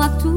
waktu